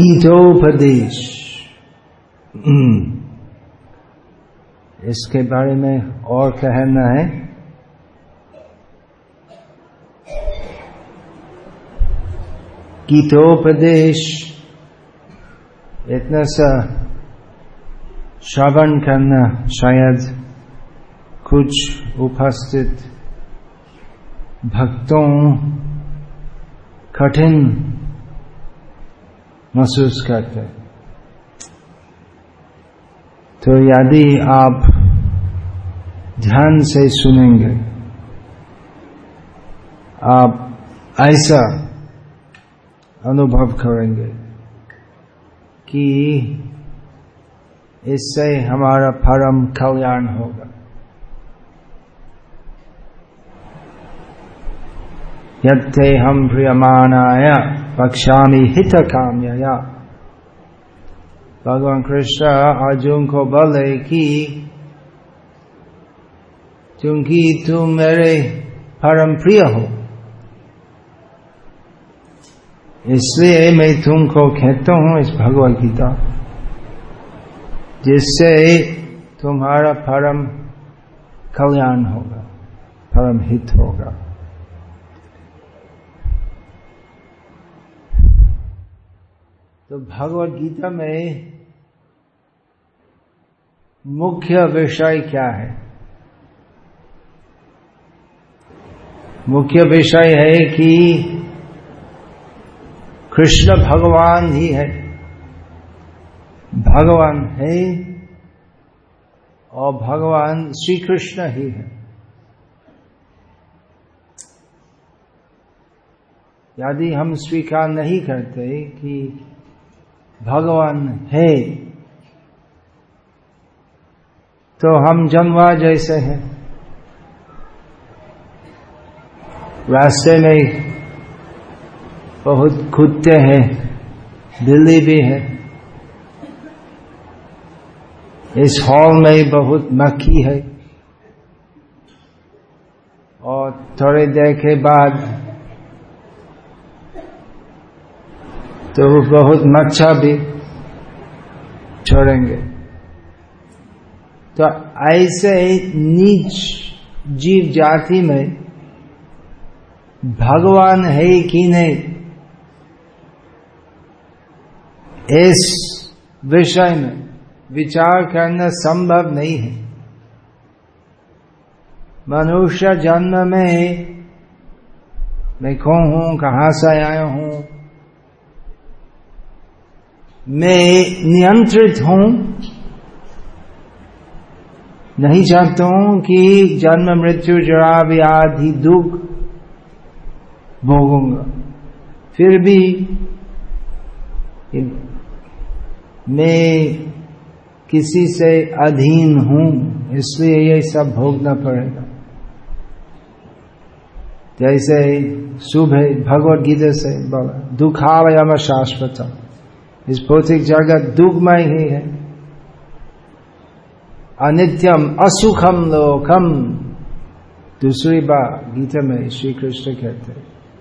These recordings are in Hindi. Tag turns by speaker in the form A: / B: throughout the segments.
A: गीतोपदेश इसके बारे में और कहना है। गीतोपदेश इतना सा श्रवण करना शायद कुछ उपस्थित भक्तों कठिन महसूस करते। तो यदि आप ध्यान से सुनेंगे, आप ऐसा अनुभव करेंगे कि इससे हमारा परम कल्याण होगा। यत्ते हम प्रियमानाय पक्षामी हित काम्यया भगवान कृष्ण अर्जुन को बोले कि? क्योंकि तुम मेरे परम प्रिय हो। इसलिए मैं तुमको कहता हूँ इस भगवत गीता, जिससे तुम्हारा परम कल्याण होगा, परम हित होगा। तो भगवत गीता में मुख्य विषय क्या है? मुख्य विषय है कि कृष्ण भगवान ही है। भगवान है और भगवान श्री कृष्ण ही है। यदि हम स्वीकार नहीं करते कि भगवान है। तो हम जनवा जैसे हैं। रास्ते में बहुत खुदते हैं दिल्ली भी है। इस हॉल में बहुत मक्खी है। और थोड़ी देर के बाद तो वो बहुत मच्छा भी छोड़ेंगे। तो ऐसे नीच जीव जाति में भगवान है कि नहीं, इस विषय में विचार करना संभव नहीं है। मनुष्य जन्म में मैं कौन हूँ कहाँ से आया हूँ? मैं नियंत्रित हूँ। नहीं चाहता हूँ कि जन्म, मृत्यु, जरा व्याधि दुख भोगूँगा। फिर भी मैं किसी से अधीन हूँ, इसलिए ये सब भोगना पड़ेगा। जैसे सुबह भगवत गीता से बोला, दुखावयम शाश्वत इस भौतिक जगत दुखमय ही है। अनित्यम असुखम लोकम। दूसरी बात गीता में श्री कृष्ण कहते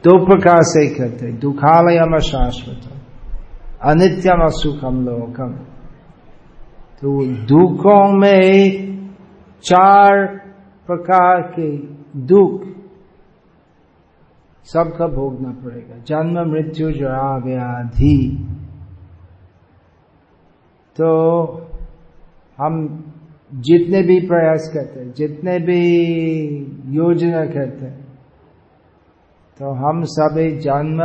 A: दो प्रकार से कहते दुखालयम शाश्वत अनित्यम असुखम लोकम। तो दुखों में चार प्रकार के दुख सबका भोगना पड़ेगा। जन्म, मृत्यु, जरा, व्याधि। तो हम जितने भी प्रयास करते हैं, जितने भी योजना करते हैं तो हम सभी जन्म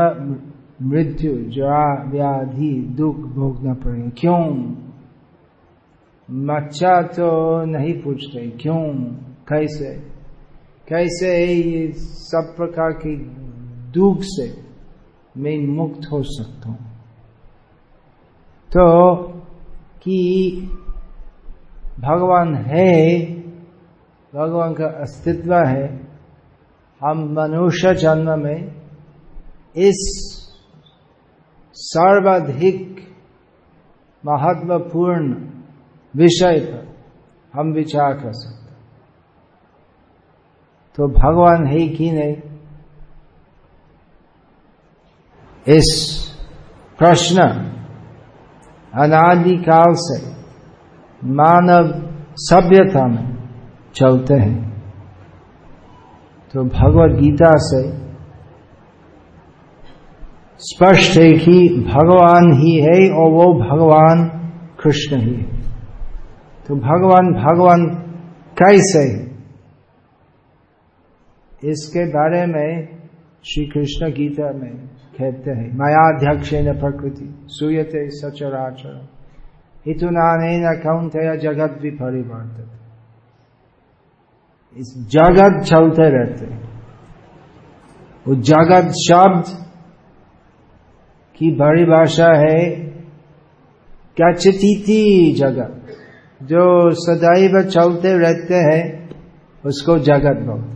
A: मृत्यु जरा व्याधि दुख भोगना पड़ेगा। क्यों? मच्छा तो नहीं पूछते क्यों? कैसे? कैसे ये सब प्रकार की दुख से मैं मुक्त हो सकता हूँ? तो कि भगवान है, भगवान का अस्तित्व है, हम मनुष्य जन्म में इस सर्वाधिक महत्वपूर्ण विषय पर हम विचार कर सकते तो भगवान है कि नहीं? इस प्रश्न अनादिकाल से मानव सभ्यता में चलते हैं। तो भगवत गीता से स्पष्ट है कि भगवान ही है और वो भगवान कृष्ण ही है। तो भगवान भगवान कैसे? है इसके बारे में श्री कृष्ण गीता में कहते हैं। मायाध्यक्ष न प्रकृति, सुयते सचराचर हितुनान कौंतया जगत भी परिवर्तित इस जगत चलते रहते वो जगत शब्द की बड़ी भाषा है क्या चिती जगत। जो सदैव चलते रहते हैं, उसको जगत बोलते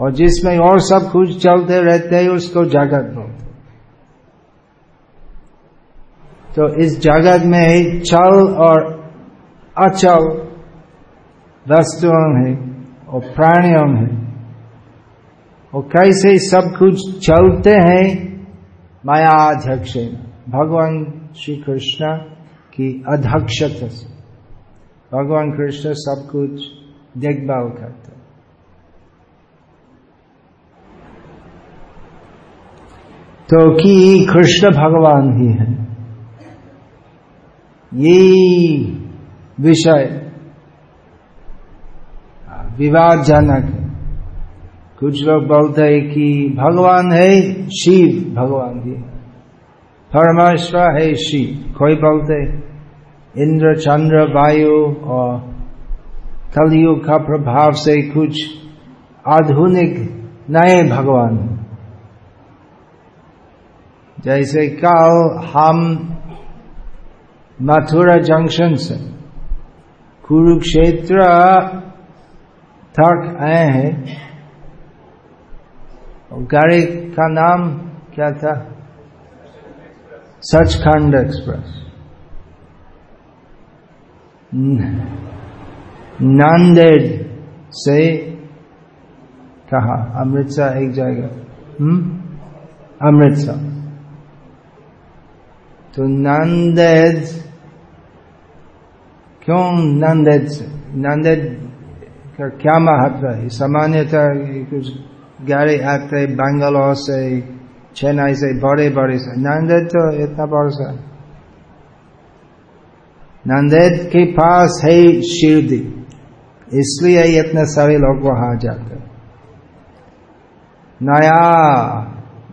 A: और जिसमें और सब कुछ चलते रहते हैं, उसको जगत बोलते तो इस जगत में ही चल और अचल वस्तुओं है, और प्राणियों है। और कैसे सब कुछ चलते हैं, माया अध्यक्ष भगवान श्री कृष्ण की अध्यक्षता से। भगवान कृष्ण सब कुछ देखभाल तो कि कृष्ण भगवान ही है। ये विषय। विवादजनक है कुछ लोग बोलते हैं कि भगवान है शिव, भगवान ही परमेश्वर है शिव, कोई बोलते इंद्र, चंद्र, वायु और कलयुग का प्रभाव से कुछ आधुनिक नए भगवान जैसे कल हम मथुरा जंक्शन से कुरुक्षेत्र तक आए हैं। गाड़ी का नाम क्या था? सचखंड एक्सप्रेस। नांदेड़ से कहा? अमृतसर एक जगह। हम्म? अमृतसर। तो नंदेद क्यों नंदेद नंदेद का क्या महत्व है? सामान्यतः कुछ गाड़ी आते बैंगलोर से, चेन्नई से, बड़े बड़े से। नंदेद तो इतना बड़ा सा। नंदेद के पास है शिरदी इसलिए इतने सारे लोग वहाँ जाते नया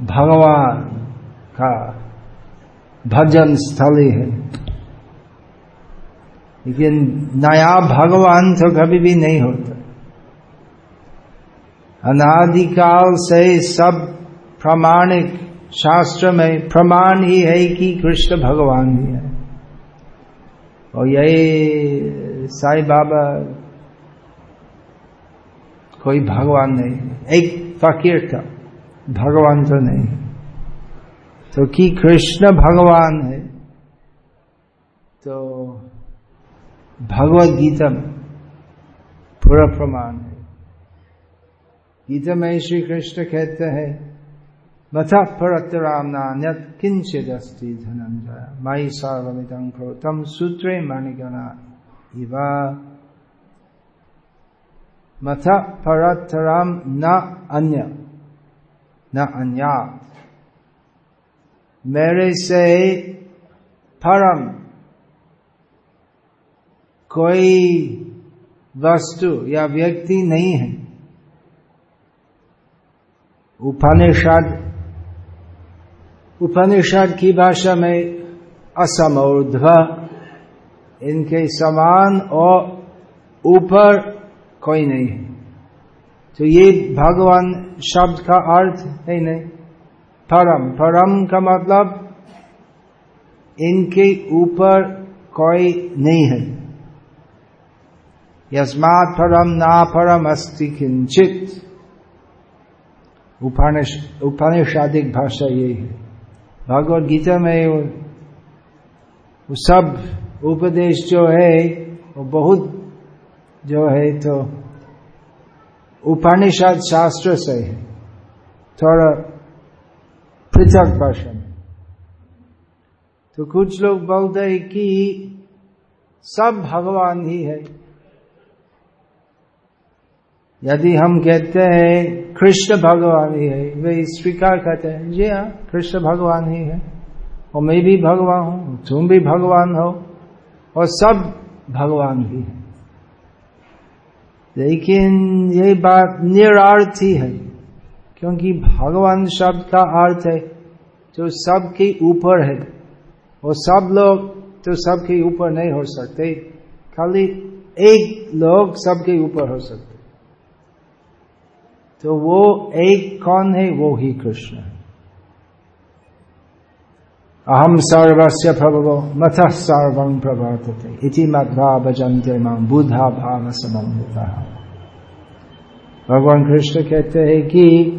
A: भगवान का भजन स्थली है। लेकिन नया भगवान तो कभी भी नहीं होता। अनादिकाल से सब प्रमाणिक शास्त्र में प्रमाण ही है कि कृष्ण भगवान ही है। और यही साई बाबा कोई भगवान नहीं। एक फकीर था, भगवान तो नहीं। तो कि कृष्ण भगवान है। तो भगवत गीता पूरा प्रमाण है। गीता में श्री कृष्ण कहते हैं, मथा परतराम नान्यत किंचित अस्ति धनंजय माई सार्वमितं प्रोतम सूत्रे मणिगणा इवा। मथा परतराम न अन्य। न अन्या। मेरे से परम कोई वस्तु या व्यक्ति नहीं है। उपनिषद उपनिषद की भाषा में असमोर्ध्व, इनके समान और ऊपर कोई नहीं है। तो ये भगवान शब्द का अर्थ है नहीं। परम परम का मतलब इनके ऊपर कोई नहीं है। यस्मात परम, ना परम अस्ति किंचित। उपनिषादिक भाषा यही है। भगवत गीता में वो सब उपदेश जो है, वो बहुत जो है तो उपनिषद शास्त्र से है। थोड़ा पृथक भाषा में तो कुछ लोग बोलते हैं कि सब भगवान ही है। यदि हम कहते हैं कृष्ण भगवान ही है, वे स्वीकार करते हैं, जी हाँ कृष्ण भगवान ही है। और मैं भी भगवान हूँ, तुम भी भगवान हो, और सब भगवान ही है। लेकिन ये बात निरार्थी है। क्योंकि भगवान शब्द का अर्थ है, जो सबके ऊपर है। और सब लोग तो सबके ऊपर नहीं हो सकते। खाली एक लोग सबके ऊपर हो सकते। तो वो एक कौन है? वो ही कृष्ण है। अहम सर्वस्य प्रभवो मथ सर्व प्रवर्तते। इति मध्वा भजन्ते माम बुधा भाव समन्विता। भगवान कृष्ण कहते हैं कि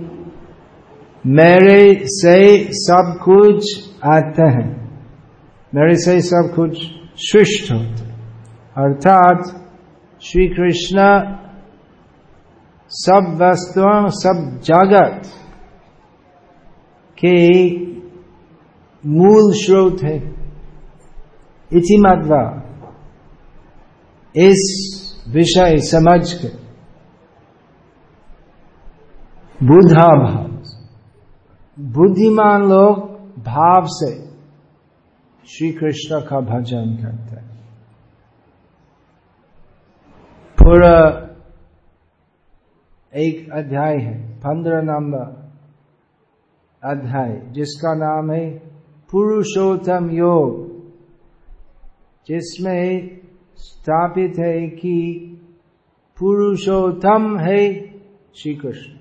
A: मेरे से सब कुछ आते हैं। मेरे से सब कुछ सृष्ट होते अर्थात श्री कृष्ण सब वस्तुओं, सब जगत के मूल स्रोत है। इति मध्वा इस विषय समझ के बुद्धा भाव बुद्धिमान लोग भाव से श्री कृष्ण का भजन करते हैं। पूरा एक अध्याय है, पंद्रह नंबर अध्याय, जिसका नाम है पुरुषोत्तम योग, जिसमें स्थापित है कि पुरुषोत्तम है श्री कृष्ण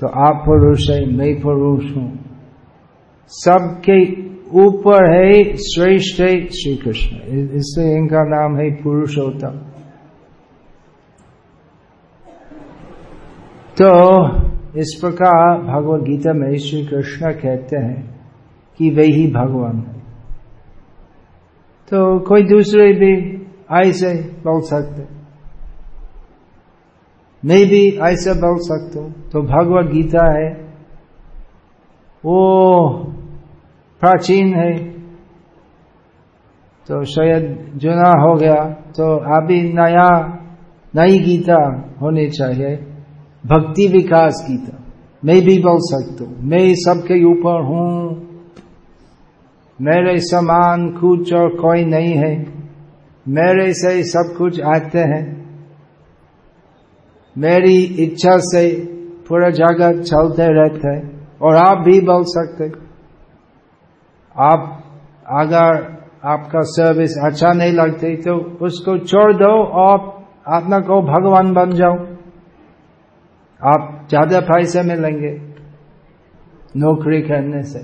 A: तो आप पुरुष है, मैं पुरुष हूँ। सबके ऊपर है, श्रेष्ठ है श्री कृष्ण इससे इनका नाम है पुरुषोत्तम। तो इस प्रकार भगवत गीता में श्री कृष्ण कहते हैं कि वे ही भगवान है। तो कोई दूसरे भी ऐसे बोल सकते। मैं भी ऐसे बोल सकता हूँ। तो भगवत गीता है। वो प्राचीन है। तो शायद जुना हो गया। तो अभी नया, नई गीता होनी चाहिए। भक्ति विकास गीता। मैं भी बोल सकता हूँ। मैं सबके ऊपर हूँ। मेरे समान कुछ और कोई नहीं है। मेरे से सब कुछ आते हैं। मेरी इच्छा से पूरा जगत चलते रहते हैं और आप भी बोल सकते आप, अगर आपका सर्विस अच्छा नहीं लगते तो उसको छोड़ दो और आत्मा को भगवान बन जाओ। आप ज़्यादा पैसे मिलेंगे नौकरी करने से।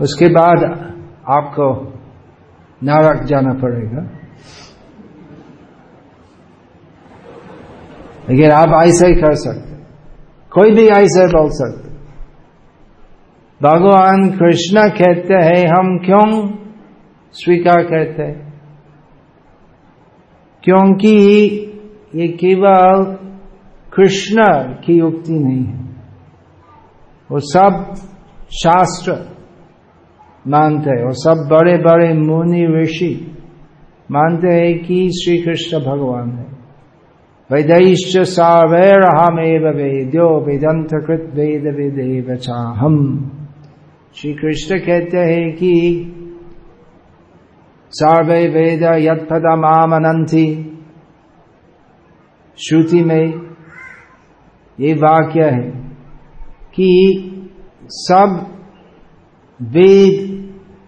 A: उसके बाद आपको नरक जाना पड़ेगा। लेकिन आप ऐसे ही कर सकते, कोई भी ऐसे बोल सकते। भगवान कृष्ण कहते हैं, हम क्यों स्वीकार करते हैं? क्योंकि ये केवल कृष्ण की युक्ति नहीं है। वो सब शास्त्र मानते हैं। और सब बड़े बड़े मुनि ऋषि मानते हैं कि श्री कृष्ण भगवान है। वैदैश्च सावैरहमेव वेद्यो वेदंत कृत वेद वेदेव हम श्री कृष्ण कहते हैं कि सर्वे वेद यद यदपदमामनंती श्रुति में ये वाक्य है कि सब वेद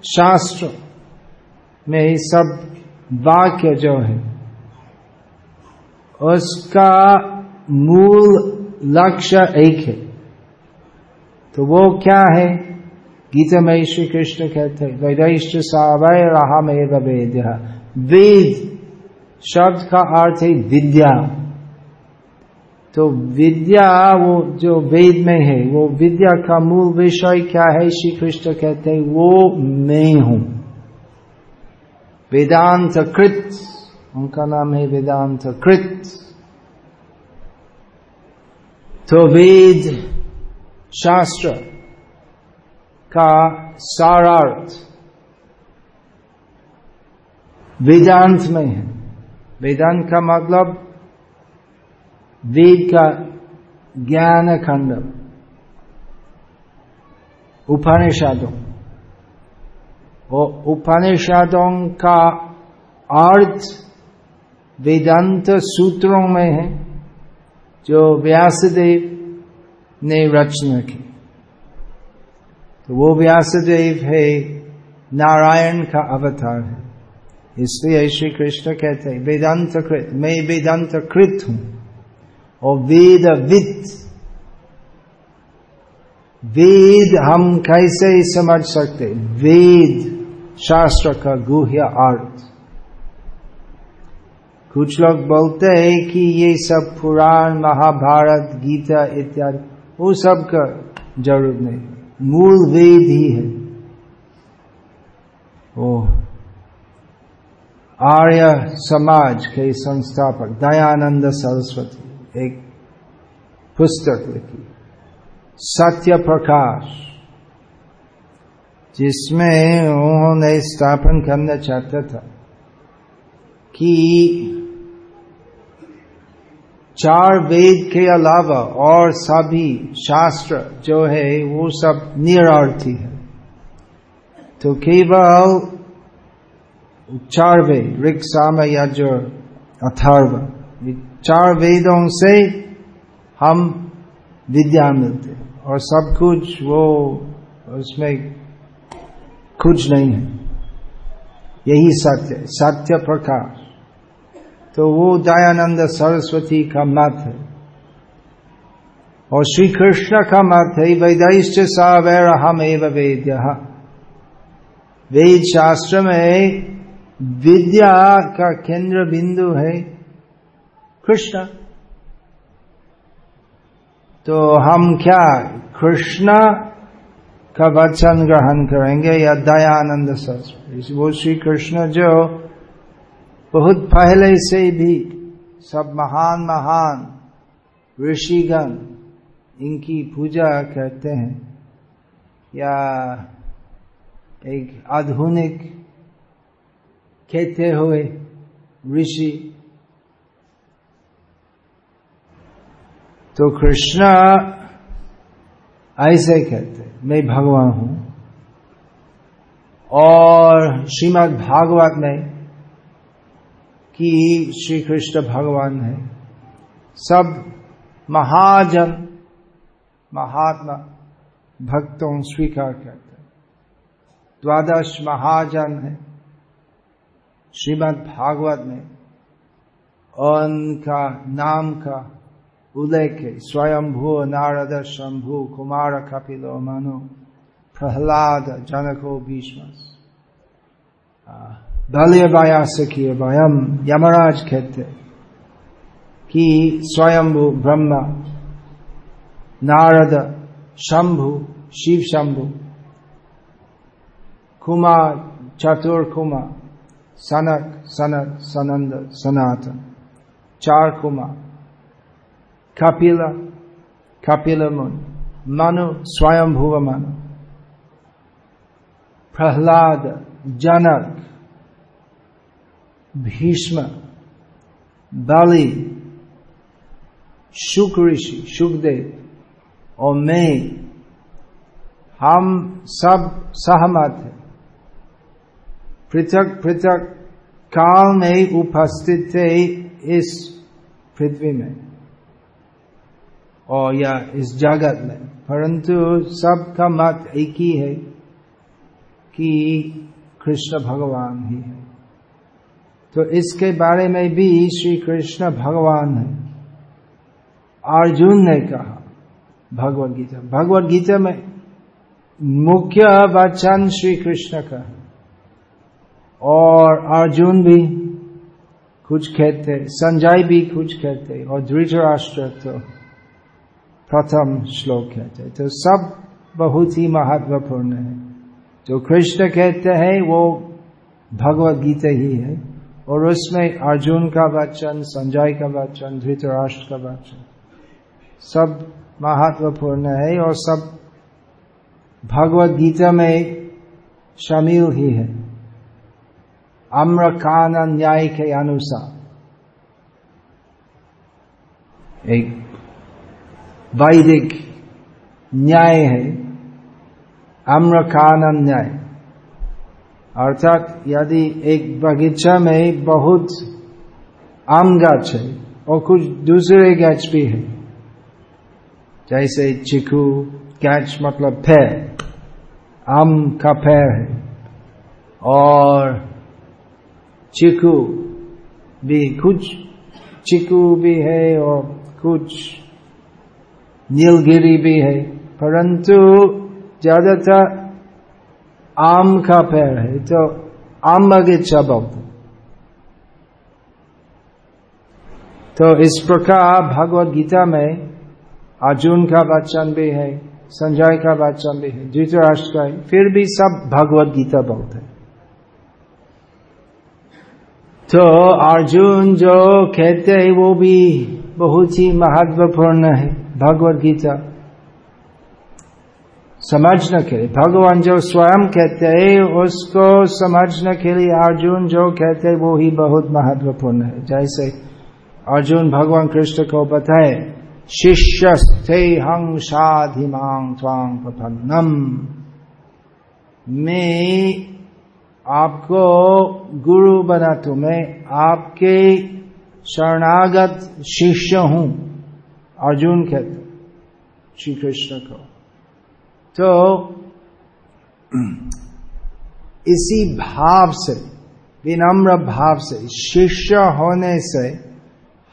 A: शास्त्र में ही सब वाक्य जो है, उसका मूल लक्ष्य एक है। तो वो क्या है? गीता में श्री कृष्ण कहते हैं वैदिष्ट सावय रहा वेद वेद शब्द का अर्थ है विद्या। तो विद्या वो जो वेद में है, वो विद्या का मूल विषय क्या है? श्री कृष्ण कहते हैं, वो मैं हूँ। वेदांत कृत उनका नाम है वेदांत कृत तो वेद शास्त्र का सारार्थ वेदांत में है। वेदांत का मतलब वेद का ज्ञान खंड उपनिषदों और उपनिषदों का अर्थ वेदांत सूत्रों में है जो व्यासदेव ने रचना की तो वो व्यासदेव है नारायण का अवतार है इसलिए श्री कृष्ण कहते हैं वेदांत कृत मैं वेदांत कृत हूँ और वेद विद। वेद हम कैसे समझ सकते? वेद, शास्त्र का गुह्य अर्थ। कुछ लोग बोलते हैं कि ये सब पुराण, महाभारत, गीता इत्यादि, वो सब का ज़रूरत नहीं। मूल वेद ही है। ओ आर्य समाज के संस्थापक दयानंद सरस्वती। एक पुस्तक लिखी। सत्य प्रकाश, जिसमें उन्होंने स्थापन करना चाहता था कि चार वेद के अलावा और सभी शास्त्र जो है, वो सब निरार्थी है। तो केवल चार वेद ऋग साम यजु अथर्व। चार वेदों से हम विद्या मिलते और सब कुछ वो उसमें कुछ नहीं है। यही सत्य सत्य प्रकाश तो वो दयानंद सरस्वती का मत है। और श्री कृष्ण का मत है वैदिष्ट सवैर हम एव वेद्य। वेद शास्त्र में विद्या का केंद्र बिंदु है। कृष्ण। तो हम क्या कृष्ण का वचन ग्रहण करेंगे या दयानंद सरस्वती? वो श्री कृष्ण जो बहुत पहले से भी सब महान महान ऋषिगण इनकी पूजा करते हैं या एक आधुनिक कहते हुए ऋषि तो कृष्ण, ऐसे कहते मैं भगवान हूँ। और श्रीमद् भागवत में कि श्री कृष्ण भगवान है, सब महाजन, महात्मा भक्तों स्वीकार करते द्वादश महाजन है, श्रीमद् भागवत में उनका नाम का उल्लेख स्वयंभू नारद शंभु कुमार कपिलो मनु प्रहलाद जनको भीष्म बल्य व्यास किए वयम यमराज कहते, कि स्वयंभु ब्रह्मा, नारद शंभु, शिव शंभु, कुमार, चतुर कुमार, सनक सनक, सनंद, सनातन, चार कुमार कपिल कपिल मुन मनु स्वयं भुव मनु प्रहलाद जनक भीष्म बलि शुक ऋषि सुखदेव और मैं हम सब सहमत है पृथक पृथक काल में उपस्थित थे इस पृथ्वी में और या इस जगत में। परंतु सबका मत एक ही है कि कृष्ण भगवान ही है। तो इसके बारे में भी श्री कृष्ण भगवान है। अर्जुन ने कहा, भगवत गीता भगवत गीता में मुख्य वचन श्री कृष्ण का है। और अर्जुन भी कुछ कहते, संजय भी कुछ कहते, और धृतराष्ट्र तो प्रथम श्लोक कहते तो सब बहुत ही महत्वपूर्ण है। जो कृष्ण कहते हैं, वो भगवत गीता ही है। और उसमें अर्जुन का वचन, संजय का वचन, धृतराष्ट्र का वचन, सब महत्वपूर्ण है और सब भगवत गीता में शामिल ही है। अम्र कान न्याय के अनुसार। एक वैदिक न्याय है अम्र कान न्याय। अर्थात यदि एक बगीचा में बहुत आम गाछ है और कुछ दूसरे गाछ भी है, जैसे चिकू, कैच मतलब पैर आम का पैर है, और चिकू भी, कुछ चिकू भी है और कुछ नीलगिरी भी है। परंतु ज़्यादातर आम का पेड़ है तो आम बगीचा बोलते तो इस प्रकार भगवत गीता में अर्जुन का वचन भी है, संजय का वचन भी है धृतराष्ट्र का है फिर भी सब भगवत गीता बोलते तो अर्जुन जो कहते हैं वो भी बहुत ही महत्वपूर्ण है भगवत गीता। समझने के लिए भगवान जो स्वयं कहते हैं, उसको समझने के लिए अर्जुन जो कहते हैं, वो ही बहुत महत्वपूर्ण है। जैसे अर्जुन भगवान कृष्ण को बताए शिष्य स्थे हंग साधिमांग स्वांग प्रपन्नम। मैं आपको गुरु बना तू मैं आपके शरणागत शिष्य हूँ, अर्जुन कहते श्री कृष्ण को। तो इसी भाव से, विनम्र भाव से, शिष्य होने से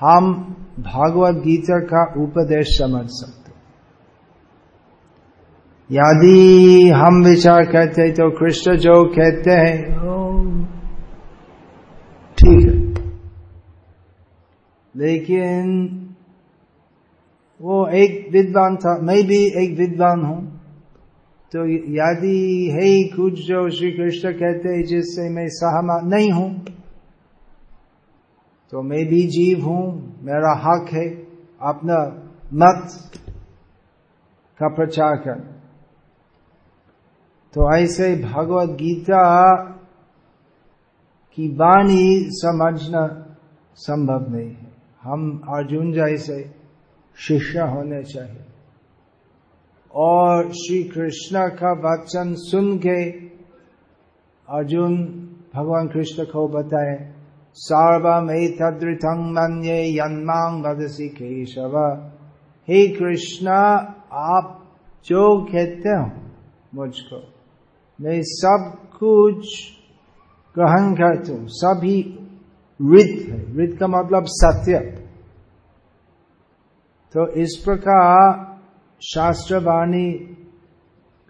A: हम भागवत गीता का उपदेश समझ सकते यदि हम विचार करते तो कृष्ण जो कहते हैं लेकिन वो एक विद्वान था, मैं भी एक विद्वान हूँ। तो यदि है कुछ जो श्री कृष्ण कहते हैं, जिससे मैं सहमत नहीं हूँ। तो मैं भी जीव हूँ, मेरा हक है अपना मत का प्रचार कर। तो ऐसे भगवत गीता की वाणी समझना संभव नहीं है। हम अर्जुन जैसे शिष्य होने चाहिए। और श्री कृष्ण का वचन सुन के अर्जुन भगवान कृष्ण को बताए सर्वमेतदृथं मन्ये यन्मां वदसी केशव। हे कृष्ण, आप जो कहते हो मुझको, मैं सब कुछ ग्रहण करता हूँ। सभी रित है। रित का मतलब सत्य। तो इस प्रकार शास्त्रवाणी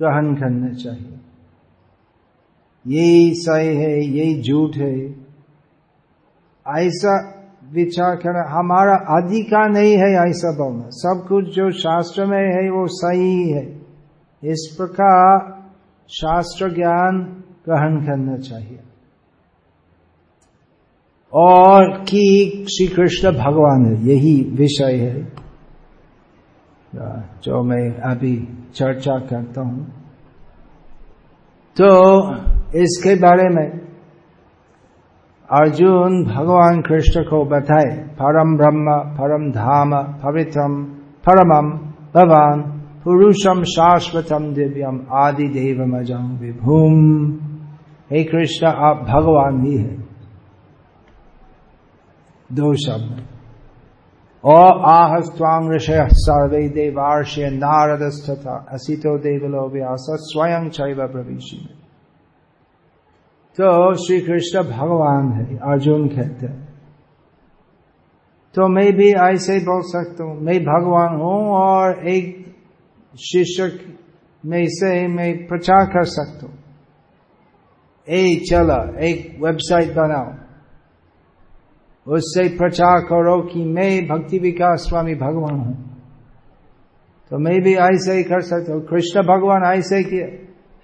A: ग्रहण करना चाहिए। यही सही है, यही झूठ है। ऐसा विचार करना हमारा अधिकार नहीं है ऐसा बोलना। सब कुछ जो शास्त्र में है, वो सही है। इस प्रकार शास्त्र ज्ञान ग्रहण करना चाहिए। और कि श्री कृष्ण भगवान है, यही विषय है। जो मैं अभी चर्चा करता हूँ। तो इसके बारे में अर्जुन भगवान कृष्ण को बताए, परम ब्रह्म, परम धाम, पवित्रम, परमम भगवान पुरुषम, शाश्वतम, दिव्यम, आदि देव अजम विभूम। हे कृष्ण, आप भगवान ही है। दो शब्द। और आहस्वांग ऋषय सर्वे देवार्षय नारदस्तथा असितो देवलो व्यास स्वयं चैव प्रविशी तो श्री कृष्ण भगवान है अर्जुन कहते हैं तो मैं भी ऐसे ही बोल सकता हूँ मैं भगवान हूँ और एक शिष्य में से मैं प्रचार कर सकता हूँ ए चला एक वेबसाइट बनाओ उससे प्रचार करो कि मैं भक्ति विकास स्वामी भगवान हूँ। तो मैं भी ऐसे ही कर सकता हूँ। कृष्ण भगवान ऐसे किए।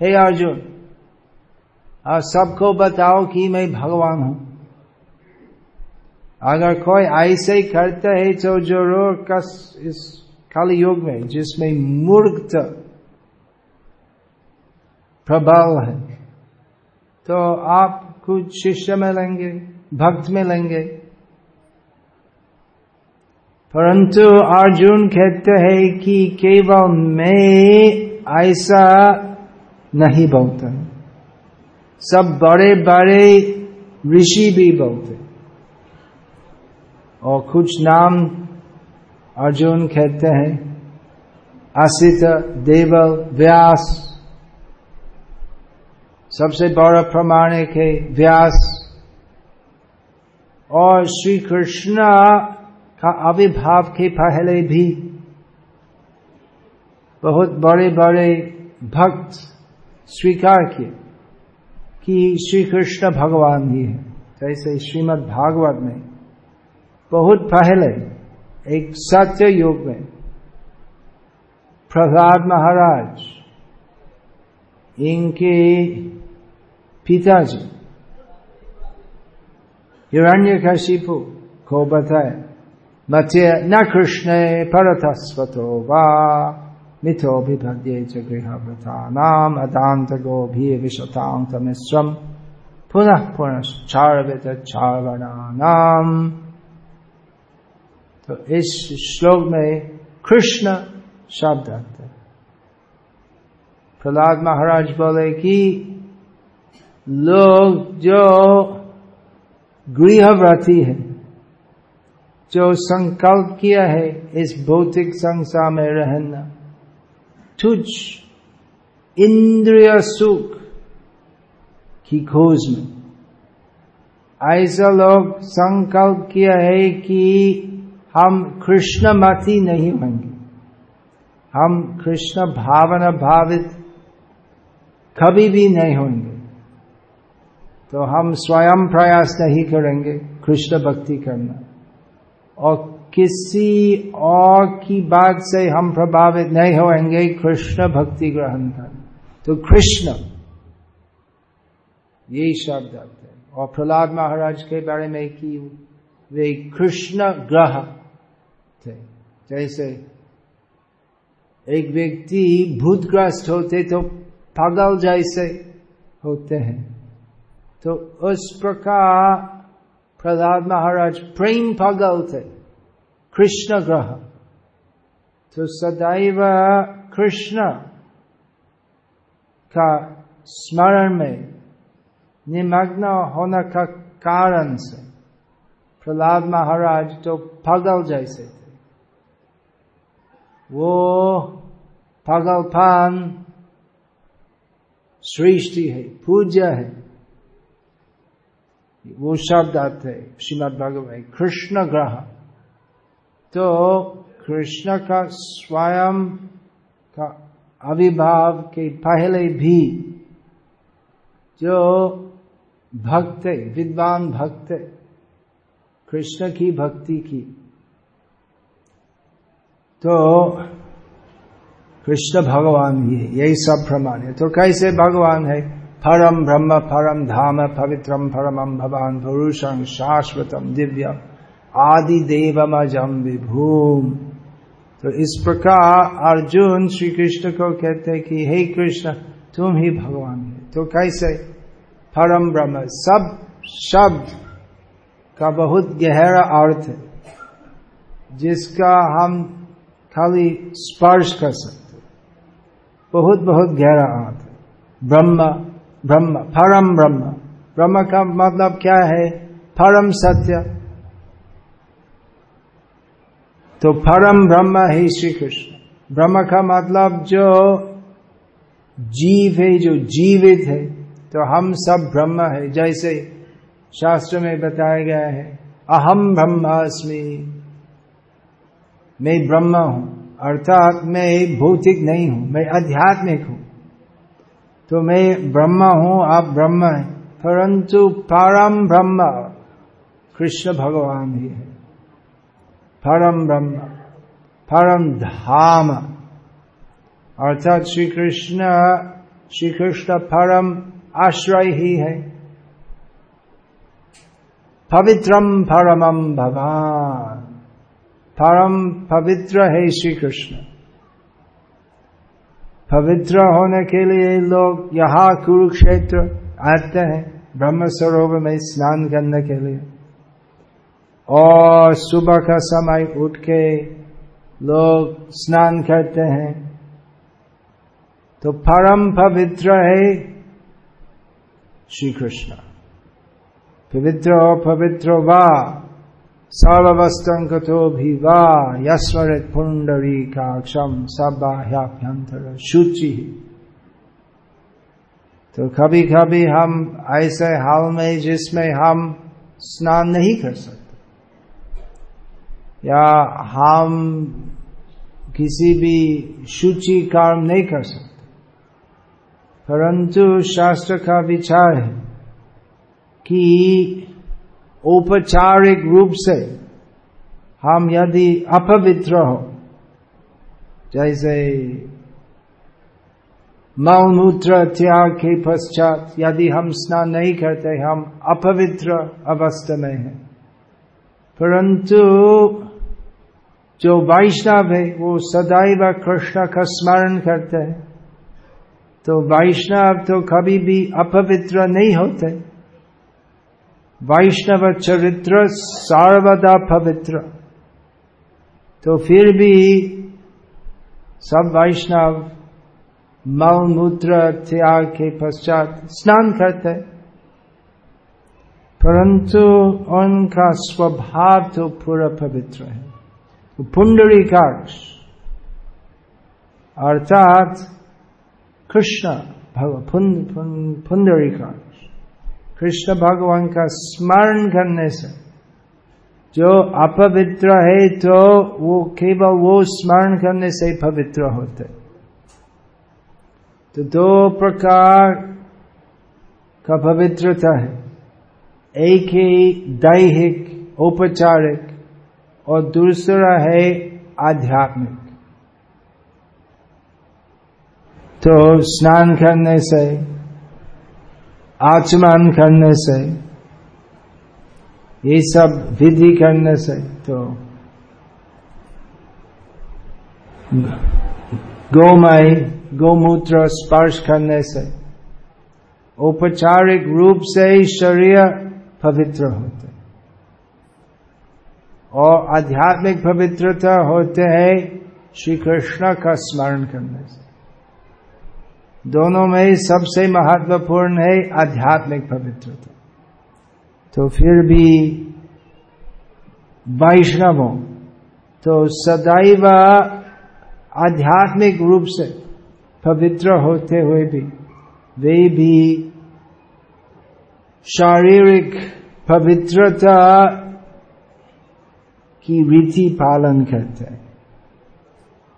A: हे अर्जुन और सबको बताओ कि मैं भगवान हूँ। अगर कोई ऐसे ही करते है तो ज़रूर कस, इस खाली युग में, जिसमें मूर्ख प्रभाव है तो आप कुछ शिष्य में लेंगे, भक्त में लेंगे। परंतु अर्जुन कहते हैं कि केवल मैं ऐसा नहीं बोलता सब बड़े बड़े ऋषि भी बोलते और कुछ नाम अर्जुन कहते हैं असित देव व्यास। सबसे बड़ा प्रमाणिक है व्यास। और श्री कृष्ण का आविर्भाव के पहले भी बहुत बड़े बड़े भक्त स्वीकार किए कि श्री कृष्ण भगवान ही है। जैसे श्रीमद् भागवत में बहुत पहले एक सत्य युग में प्रहलाद महाराज इनके पिताजी हिरण्य कशिपु को बताया मत्य न कृष्ण परतस्वतो वा मिथो विभद्ये च गृहव्रतानाम अदांत गोभी विशतांत मिश्रम पुनः पुनः चारवित चारवणानाम तो इस श्लोक में कृष्ण शब्द प्रहलाद महाराज बोले कि लोग जो गृहव्रती है जो संकल्प किया है, इस भौतिक संसार में रहना। तुझ, इंद्रिय सुख की खोज में। ऐसा लोग संकल्प किया है कि हम कृष्ण मती नहीं होंगे। हम कृष्ण भावना भावित कभी भी नहीं होंगे। तो हम स्वयं प्रयास नहीं करेंगे कृष्ण भक्ति करना। और किसी और की बात से हम प्रभावित नहीं होंगे कृष्ण भक्ति ग्रहण कर। तो कृष्ण यही शब्द आते हैं। और प्रहलाद महाराज के बारे में कि वे कृष्ण ग्रह थे। जैसे एक व्यक्ति भूतग्रस्त होते तो पागल जैसे होते हैं। तो उस प्रकार प्रहलाद महाराज प्रेम पागल थे कृष्ण ग्रह तो सदैव कृष्ण का स्मरण में निमग्न होने का कारण से प्रहलाद महाराज तो पागल जैसे थे वो पागलपान सृष्टि है पूज्य है वो शब्द आते हैं, श्रीमद भगवत में कृष्ण ग्रह तो कृष्ण का स्वयं का अविभाव के पहले भी जो भक्त विद्वान भक्त कृष्ण की भक्ति की तो कृष्ण भगवान ही, यही सब प्रमाण है। तो कैसे भगवान है? परम ब्रह्म, परम धाम पवित्रम परम भवान पुरुषम शाश्वतम दिव्य आदि देवमजम विभूम। तो इस प्रकार अर्जुन श्री कृष्ण को कहते कि, हे कृष्ण, तुम ही भगवान है। तो कैसे? परम ब्रह्म, सब शब्द का बहुत गहरा अर्थ है, जिसका हम खाली स्पर्श कर सकते बहुत बहुत गहरा अर्थ है। ब्रह्म ब्रह्म, परम ब्रह्म। ब्रह्म का मतलब क्या है? परम सत्य। तो परम ब्रह्म है श्री कृष्ण ब्रह्म का मतलब जो जीव है, जो जीवित है तो हम सब ब्रह्म है। जैसे शास्त्र में बताया गया है अहम ब्रह्मास्मि मैं ब्रह्म हूँ, अर्थात मैं भौतिक नहीं हूँ, मैं आध्यात्मिक हूँ। तो मैं ब्रह्म हूँ, आप ब्रह्म है। परंतु परम ब्रह्म, कृष्ण भगवान ही है। परम ब्रह्म, परम धाम। अर्थात श्री कृष्ण श्री कृष्ण परम आश्रय ही है। पवित्रम परमम भगवान परम पवित्र है श्री कृष्ण पवित्र होने के लिए लोग यहाँ कुरुक्षेत्र आते हैं ब्रह्म सरोवर में स्नान करने के लिए। और सुबह का समय उठ के लोग स्नान करते हैं। तो परम पवित्र है श्री कृष्ण। पवित्र पवित्र वा सर्वस्तंक तो भी वा यस्वरित पुंडरी का क्षम सबाह्याभ्यंतर शुचि तो कभी कभी हम ऐसे हाल में जिसमें हम स्नान नहीं कर सकते या हम किसी भी शुचि काम नहीं कर सकते परंतु शास्त्र का विचार है कि औपचारिक रूप से हम यदि अपवित्र हो, जैसे मलमूत्र त्याग के पश्चात यदि हम स्नान नहीं करते, हम अपवित्र अवस्था में हैं। परंतु जो वैष्णव है, वो सदैव कृष्ण का स्मरण करते हैं। तो वैष्णव तो कभी भी अपवित्र नहीं होते। वैष्णव चरित्र सर्वदा पवित्र तो फिर भी सब वैष्णव मलमूत्र त्याग के पश्चात स्नान करते। परंतु उनका स्वभाव तो पूरा पवित्र है। पुंडरीकाक्ष अर्थात कृष्ण पुंडरीकाक्ष कृष्ण भगवान का स्मरण करने से, जो अपवित्र है तो वो केवल वो स्मरण करने से ही पवित्र होते। तो दो प्रकार का पवित्रता है। एक ही दैहिक, औपचारिक, और दूसरा है आध्यात्मिक। तो स्नान करने से आचमन करने से, ये सब विधि करने से तो गोमय, गोमूत्र स्पर्श करने से, औपचारिक रूप से ही शरीर पवित्र होते और आध्यात्मिक पवित्रता होते हैं श्री कृष्ण का स्मरण करने से। दोनों में ही सबसे महत्वपूर्ण है आध्यात्मिक पवित्रता। तो फिर भी वैष्णवों तो सदैव आध्यात्मिक रूप से पवित्र होते हुए भी, वे भी शारीरिक पवित्रता की रीति पालन करते हैं।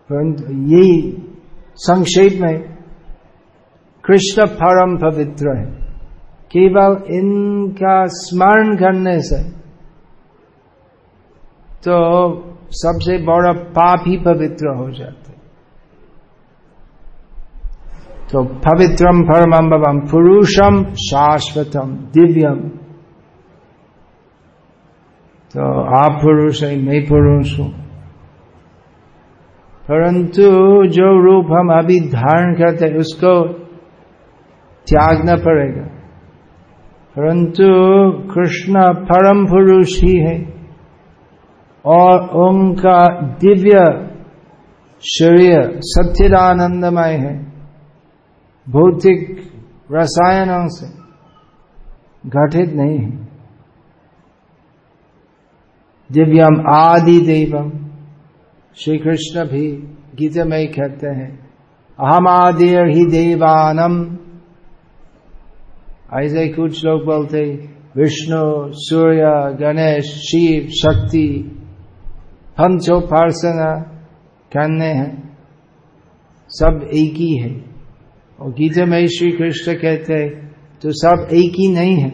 A: परंतु यही संक्षेप में कृष्ण परम पवित्र है केवल इनका स्मरण करने से तो सबसे बड़ा पाप ही पवित्र हो जाते तो पवित्रम परमम भवम पुरुषम शाश्वतम दिव्यम तो आप पुरुष है मैं पुरुष हूँ परंतु जो रूप हम अभी धारण करते उसको त्यागना पड़ेगा। परंतु कृष्ण परम पुरुष ही है और उनका दिव्य शरीर सच्चिदानंदमय है। भौतिक रसायनों से घटित नहीं है। दिव्यम आदि देवम श्री कृष्ण भी गीता में कहते हैं अहम आदि ही देवानम ऐसे कुछ लोग बोलते विष्णु सूर्य गणेश शिव शक्ति पंचोपासना करने हैं सब एक ही है और गीता में श्री कृष्ण कहते तो सब एक ही नहीं है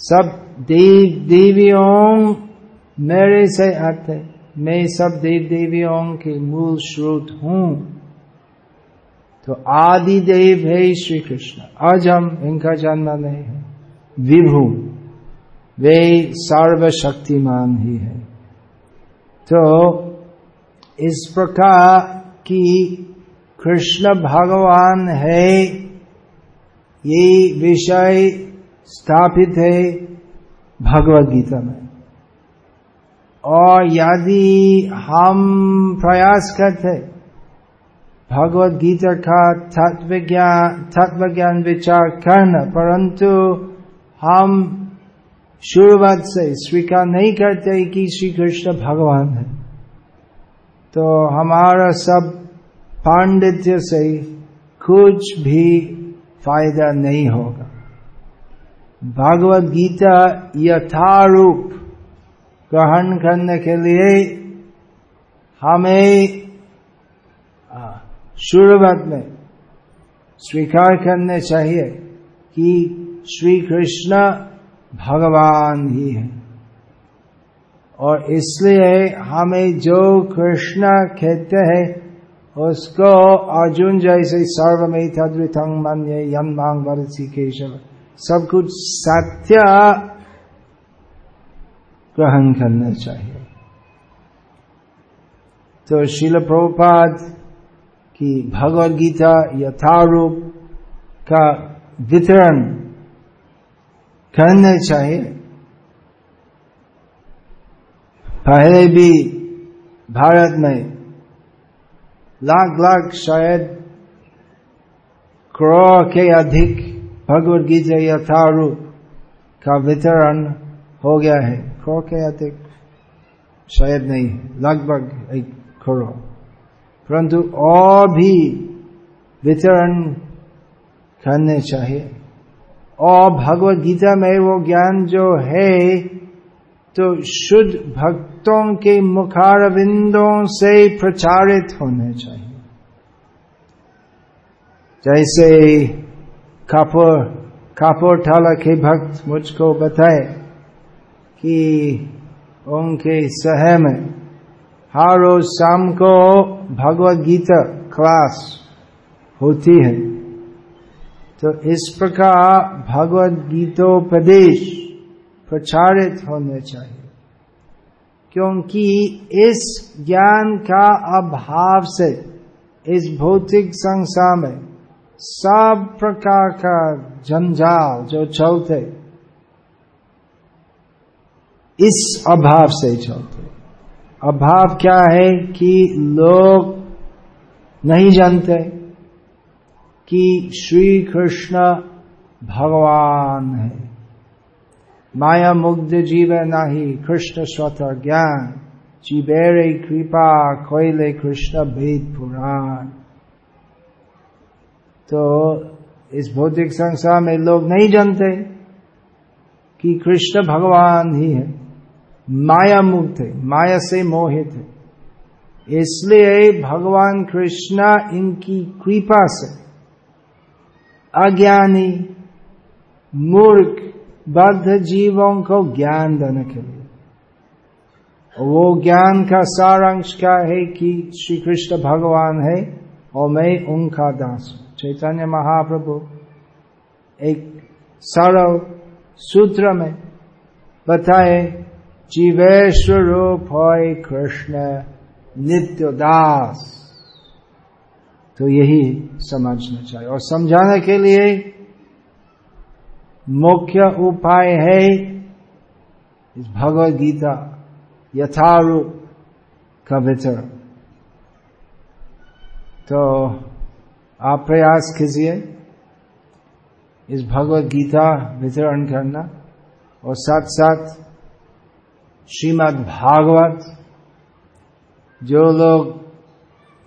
A: सब देव देवियों मेरे से आते मैं सब देव देवियों के मूल स्रोत हूँ तो आदि देव है श्री कृष्ण। आज हम इनका जन्म नहीं है। विभु, वे सर्वशक्तिमान ही है। तो इस प्रकार की कृष्ण भगवान है, ये विषय स्थापित है भगवद गीता में। और यदि हम प्रयास करते भगवत गीता का तत्व तत्व ज्ञान विचार करना परंतु हम शुरुआत से स्वीकार नहीं करते कि श्री कृष्ण भगवान है तो हमारा सब पांडित्य से कुछ भी फ़ायदा नहीं होगा। भगवत गीता यथारूप ग्रहण करने के लिए हमें शुरुआत में स्वीकार करने चाहिए कि श्री कृष्ण भगवान ही है। और इसलिए हमें जो कृष्ण कहते हैं, उसको अर्जुन जैसे सर्व में तद्वितंग मन यम मांग वरसी केशव। सब कुछ सत्य ग्रहण करना चाहिए। तो शिल प्रभुपाद की भगवद गीता यथारूप का वितरण करना चाहिए। पहले भी भारत में लाख लाख शायद करोड़ के अधिक भगवत गीता यथारूप का वितरण हो गया है। करोड़ के अधिक शायद नहीं, लगभग एक करोड़। परंतु और भी वितरण करने चाहिए। और भगवत गीता में वो ज्ञान जो है तो शुद्ध भक्तों के मुखारविंदों से प्रचारित होने चाहिए। जैसे कापुर कापुर ठाला के भक्त मुझको बताए कि उनके शहर में हर रोज शाम को भगवत गीता क्लास होती है। तो इस प्रकार भगवत गीतोपदेश प्रचारित होने चाहिए। क्योंकि इस ज्ञान का अभाव से, इस भौतिक संसार में सब प्रकार का जंजाल जो चलते, इस अभाव से चलते। अभाव क्या है कि लोग नहीं जानते कि श्री कृष्ण भगवान है। माया मुग्ध जीव नाही, कृष्ण स्वतः ज्ञान। जीवेरे कृपा कोयले कृष्ण भेद पुराण। तो इस भौतिक संसार में लोग नहीं जानते कि कृष्ण भगवान ही है। माया मुक्त है, माया से मोहित है। इसलिए भगवान कृष्ण इनकी कृपा से अज्ञानी, मूर्ख, बद्ध जीवों को ज्ञान देने के लिए। वो ज्ञान का सारांश क्या है कि श्री कृष्ण भगवान है और मैं उनका दास हूँ। चैतन्य महाप्रभु एक सरल सूत्र में बताए जीवेश्वर रूप कृष्ण नित्य दास तो यही समझना चाहिए। और समझाने के लिए मुख्य उपाय है इस भगवत गीता यथारूप का वितरण। तो आप प्रयास कीजिए इस भगवत गीता वितरण करना और साथ साथ श्रीमद् भागवत, जो लोग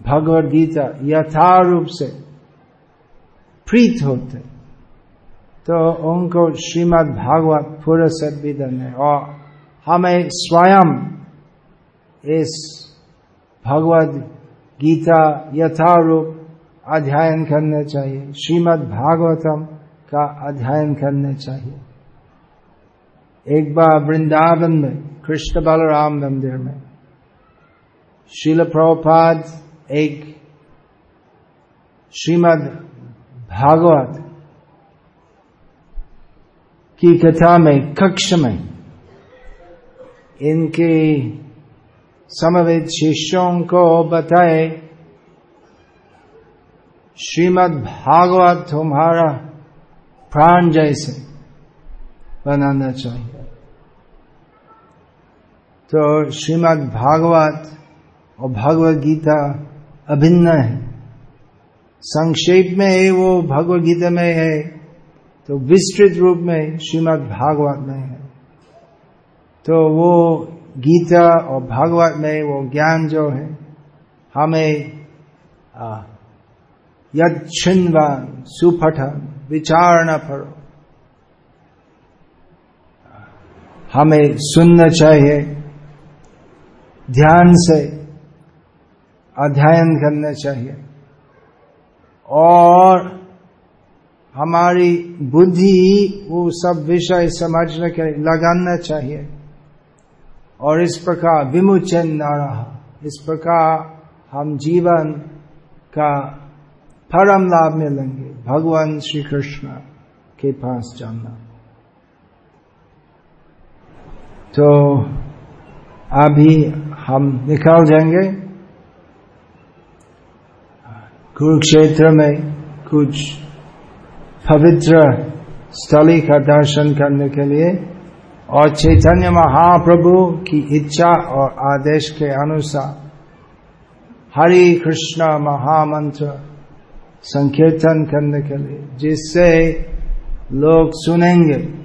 A: भगवत गीता यथारूप से प्रीत होते तो उनको श्रीमद् भागवत पूरा संविधान है। और हमें स्वयं इस भगवत गीता यथारूप अध्ययन करना चाहिए। श्रीमद् भागवतम का अध्ययन करना चाहिए। एक बार वृंदावन में कृष्ण बलराम मंदिर में शिल प्रभुपाद एक श्रीमद भागवत की कथा में कक्ष में इनके समवेद शिष्यों को बताए श्रीमद् भागवत तुम्हारा प्राण जैसे बनाना चाहिए तो श्रीमद् भागवत और भगवत गीता अभिन्न है। संक्षेप में है वो भगवत गीता में है तो विस्तृत रूप में श्रीमद् भागवत में है। तो वो गीता और भागवत में वो ज्ञान जो है, हमें यद छिन्वान सुपठन विचार न करो हमें सुनना चाहिए। ध्यान से अध्ययन करना चाहिए। और हमारी बुद्धि, वो सब विषय समझने के लगाना चाहिए। और इस प्रकार विमोचन न रहा इस प्रकार हम जीवन का परम लाभ मिलेंगे। भगवान श्री कृष्ण के पास जाना। तो अभी हम निकल जाएँगे। कुरुक्षेत्र में कुछ पवित्र स्थली का दर्शन करने के लिए और चैतन्य महाप्रभु की इच्छा और आदेश के अनुसार हरि कृष्ण महामंत्र संकीर्तन करने के लिए, जिससे लोग सुनेंगे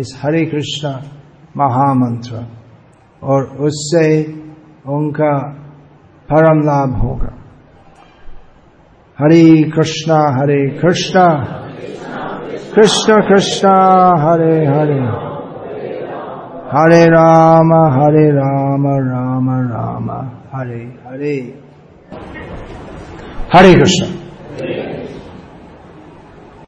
A: इस हरे कृष्ण महामंत्र। और उससे उनका परम लाभ होगा। हरे कृष्णा हरे कृष्णा। कृष्ण कृष्ण, हरे हरे। हरे राम हरे राम राम राम। हरे हरे। हरे कृष्ण।